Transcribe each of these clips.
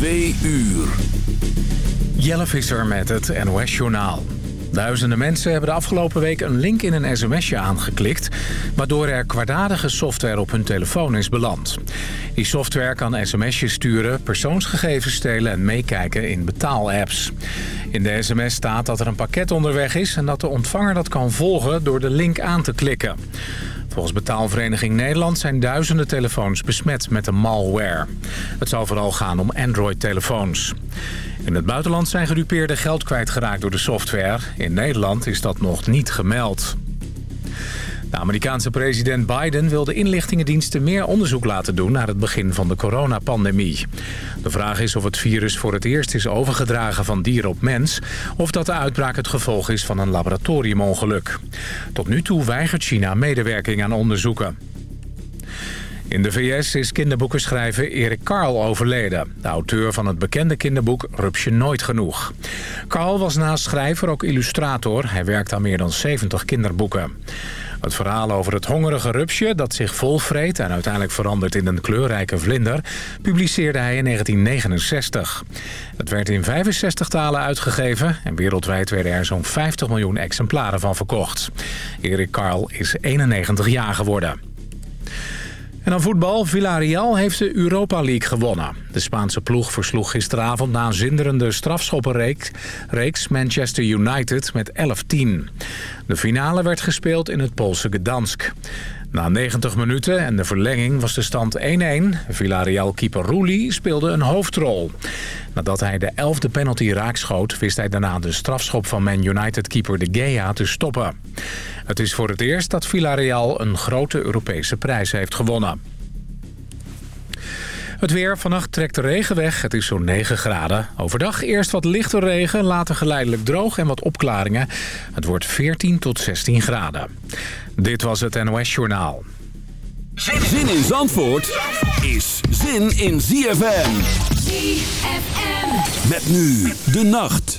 Twee uur. Jelle Visser met het NOS-journaal. Duizenden mensen hebben de afgelopen week een link in een sms'je aangeklikt... waardoor er kwaadaardige software op hun telefoon is beland. Die software kan sms'jes sturen, persoonsgegevens stelen en meekijken in betaalapps. In de sms staat dat er een pakket onderweg is... en dat de ontvanger dat kan volgen door de link aan te klikken. Volgens Betaalvereniging Nederland zijn duizenden telefoons besmet met de malware. Het zal vooral gaan om Android-telefoons. In het buitenland zijn gedupeerden geld kwijtgeraakt door de software. In Nederland is dat nog niet gemeld. De Amerikaanse president Biden wil de inlichtingendiensten meer onderzoek laten doen naar het begin van de coronapandemie. De vraag is of het virus voor het eerst is overgedragen van dier op mens... of dat de uitbraak het gevolg is van een laboratoriumongeluk. Tot nu toe weigert China medewerking aan onderzoeken. In de VS is kinderboekenschrijver Erik Carl overleden. De auteur van het bekende kinderboek Rupsje Nooit Genoeg. Carl was naast schrijver ook illustrator. Hij werkt aan meer dan 70 kinderboeken. Het verhaal over het hongerige rupsje dat zich volvreet... en uiteindelijk verandert in een kleurrijke vlinder... publiceerde hij in 1969. Het werd in 65 talen uitgegeven... en wereldwijd werden er zo'n 50 miljoen exemplaren van verkocht. Erik Carl is 91 jaar geworden. En dan voetbal. Villarreal heeft de Europa League gewonnen. De Spaanse ploeg versloeg gisteravond na een zinderende strafschoppenreeks Manchester United met 11-10. De finale werd gespeeld in het Poolse Gdansk. Na 90 minuten en de verlenging was de stand 1-1. Villarreal-keeper Rouli speelde een hoofdrol. Nadat hij de elfde penalty raakschoot... wist hij daarna de strafschop van Man United-keeper De Gea te stoppen. Het is voor het eerst dat Villarreal een grote Europese prijs heeft gewonnen. Het weer. Vannacht trekt de regen weg. Het is zo'n 9 graden. Overdag eerst wat lichte regen, later geleidelijk droog en wat opklaringen. Het wordt 14 tot 16 graden. Dit was het NOS Journaal. Zin in Zandvoort is zin in ZFM. ZFM. Met nu de nacht.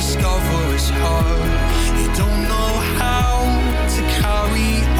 discover it's hard. They don't know how to carry on.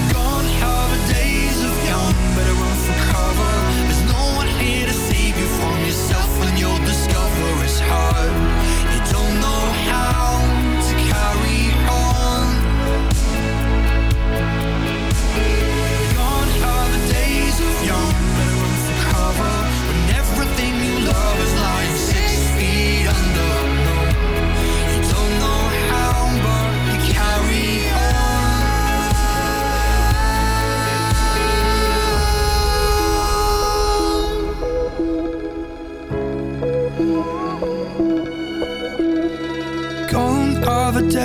how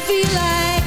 feel like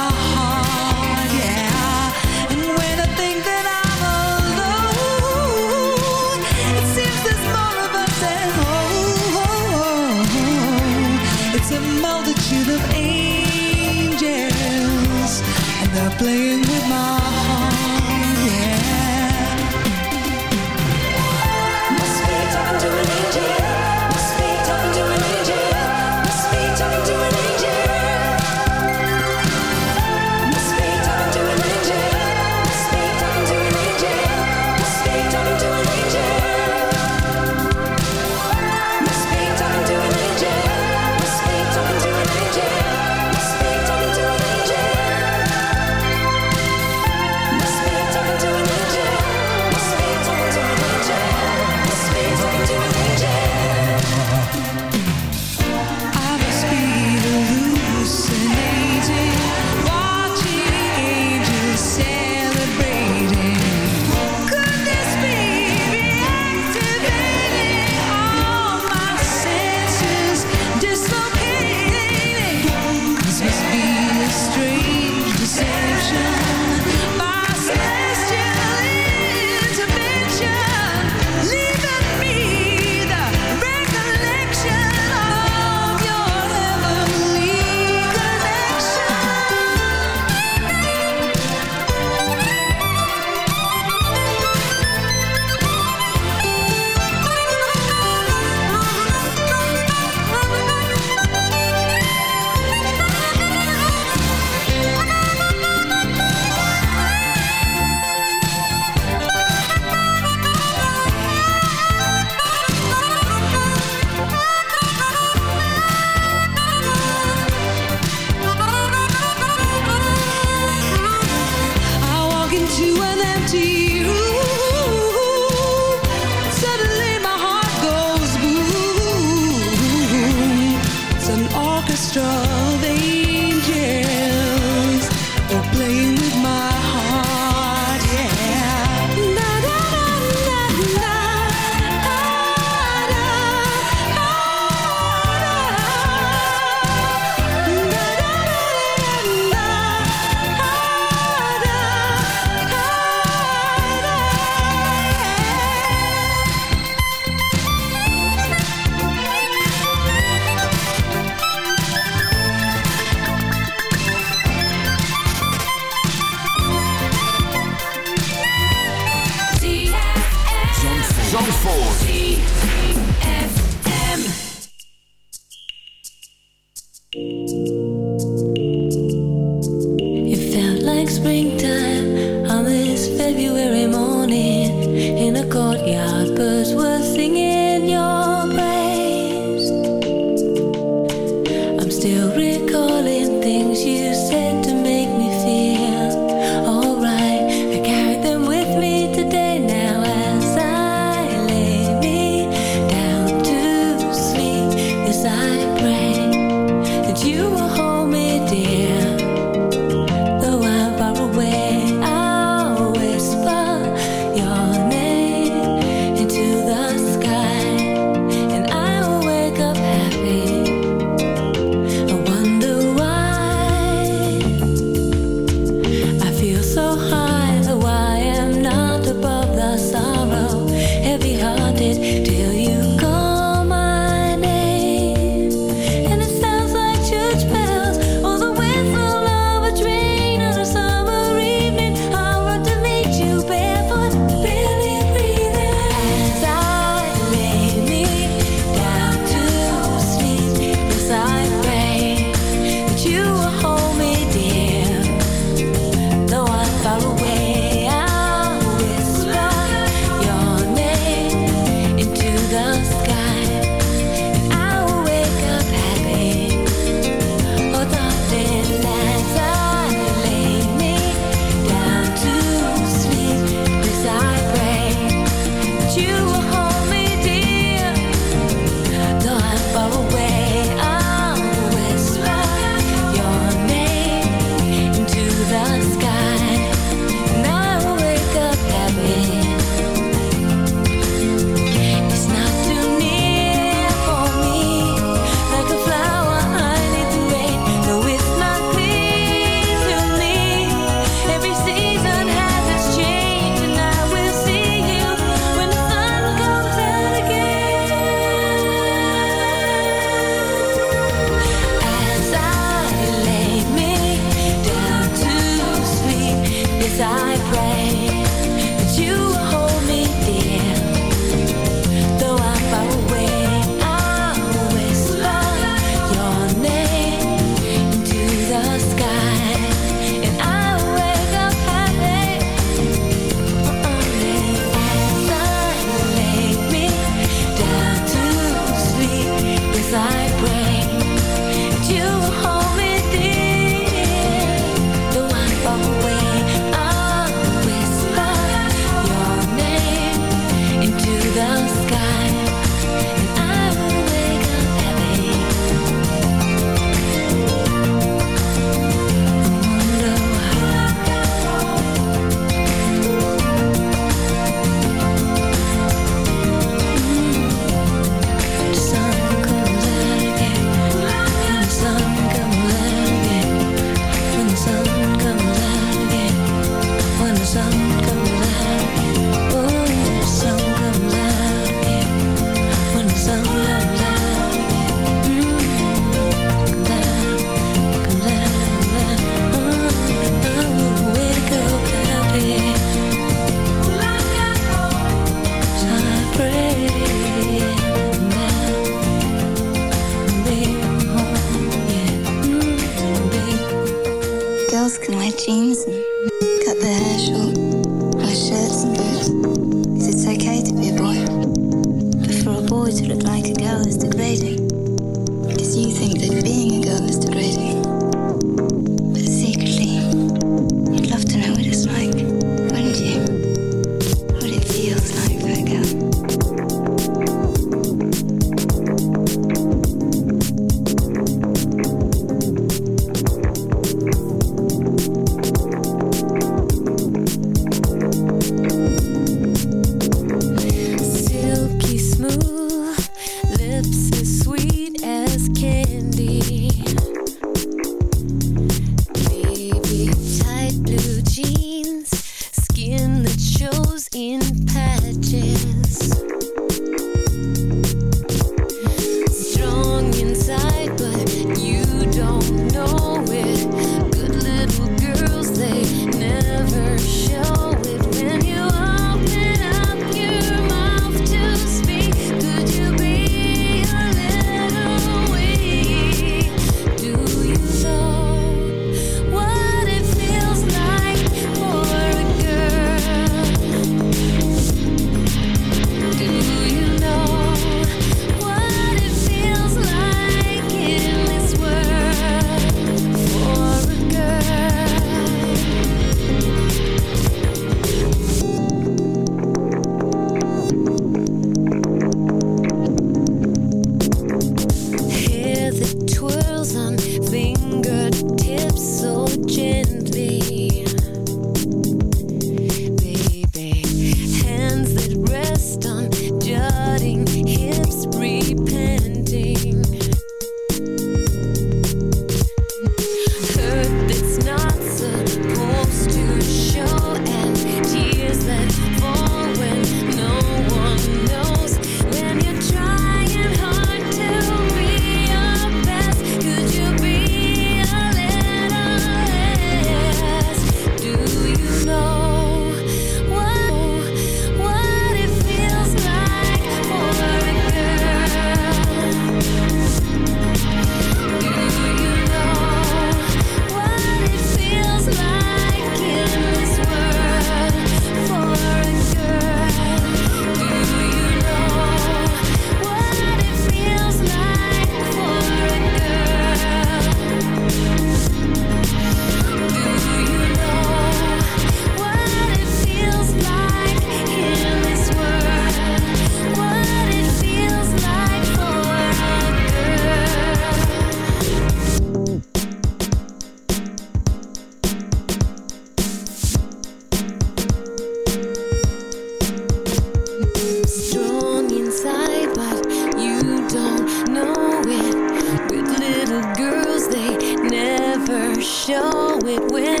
show it. When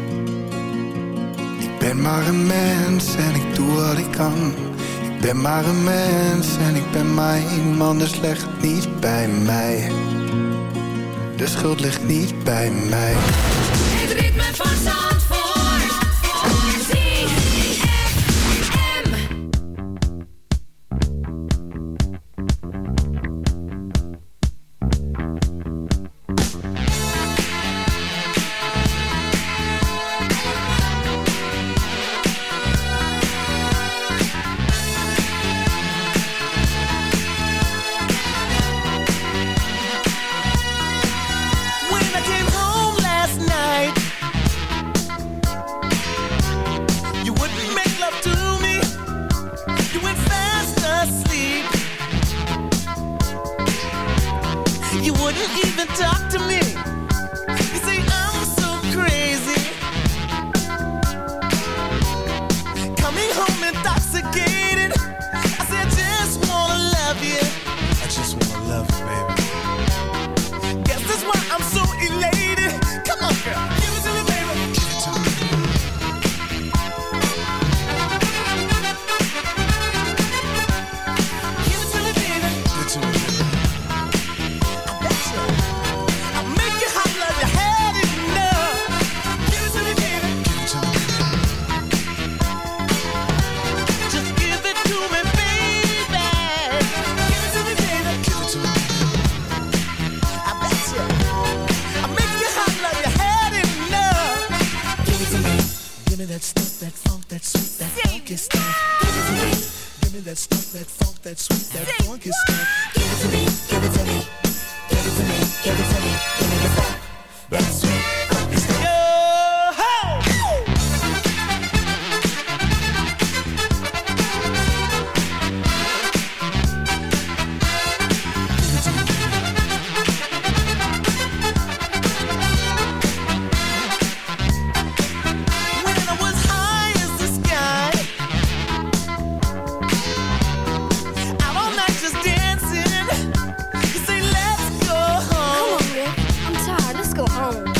Ben maar een mens en ik doe wat ik kan. Ik ben maar een mens en ik ben maar iemand, dus leg niet bij mij. De schuld ligt niet bij mij. home.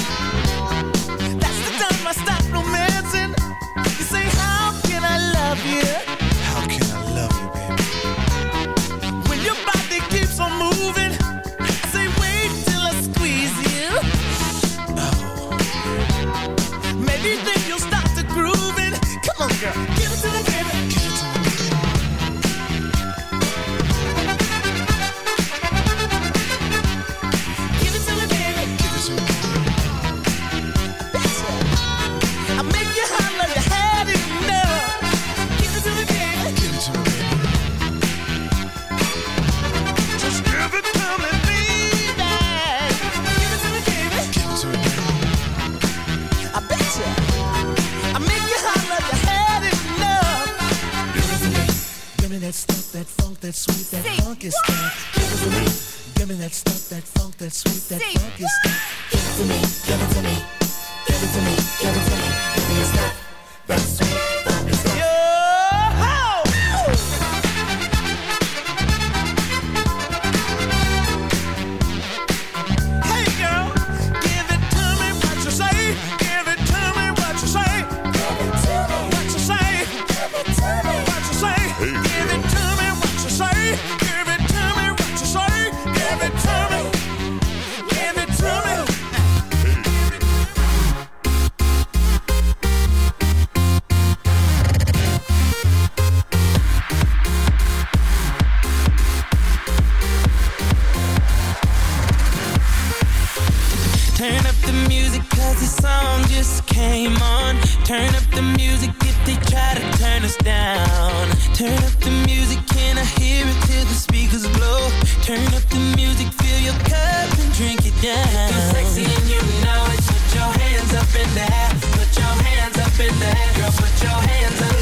the music, can I hear it till the speakers blow? Turn up the music, fill your cup and drink it down. If you're sexy and you know it, put your hands up in the air. Put your hands up in the air, girl. Put your hands up.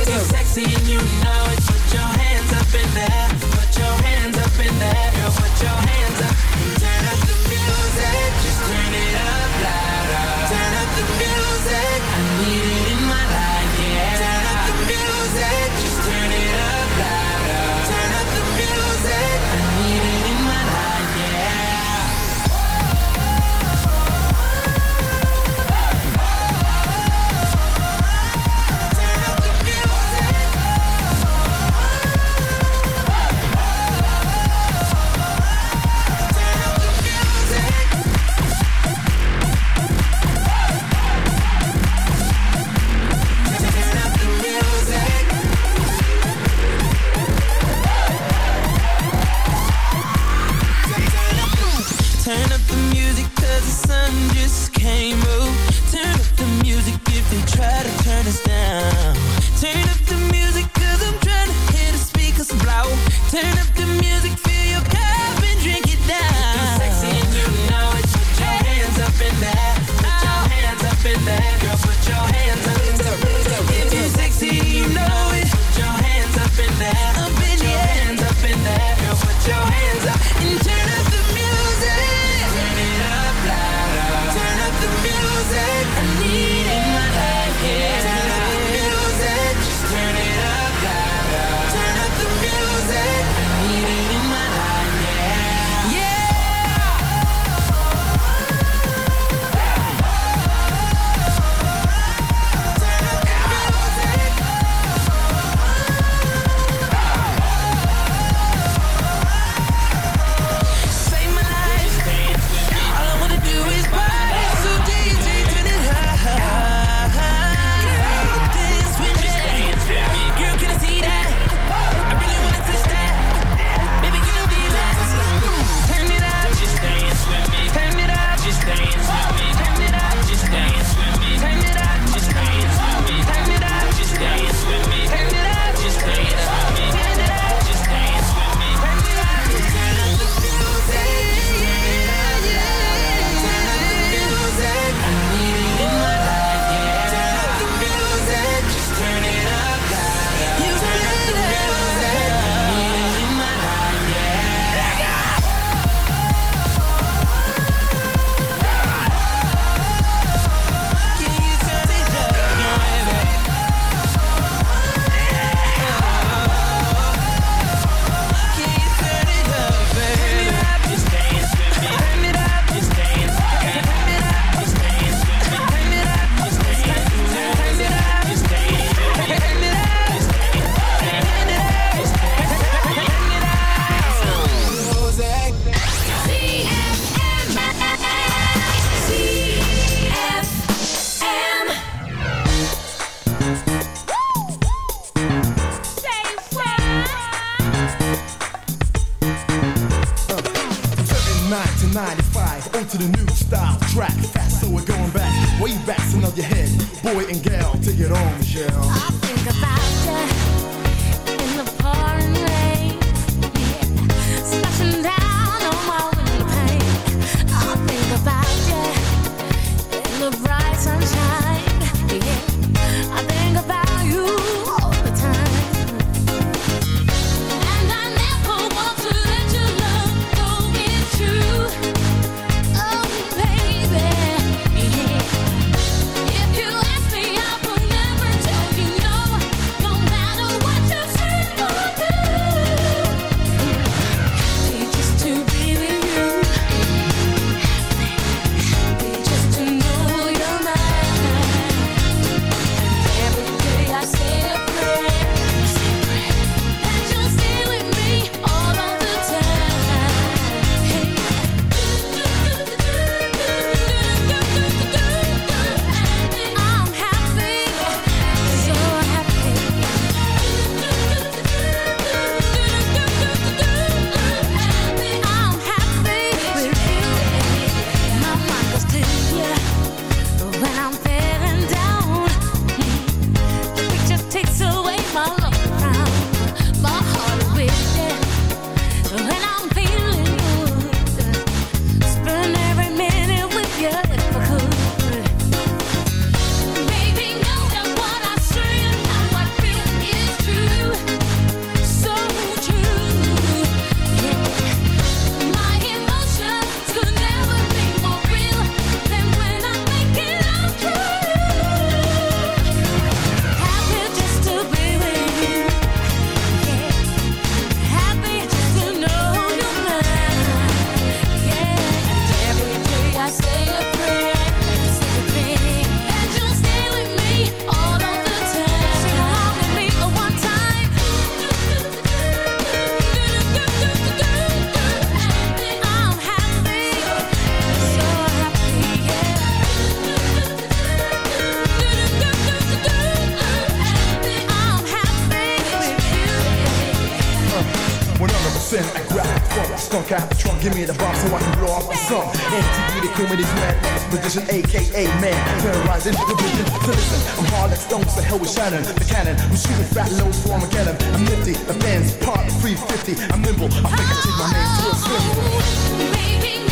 If you're sexy and you know turn us down. Turn Give me the bomb so I can blow off my song. MTV, they call me this man, position, aka man. Terrorizing the vision. So listen, I'm hard like stones, the hell with Shannon, the cannon. I'm shooting fat loads for Armageddon. I'm nifty, the fans part 350. I'm nimble, I think I take my name to a swim. Oh, baby,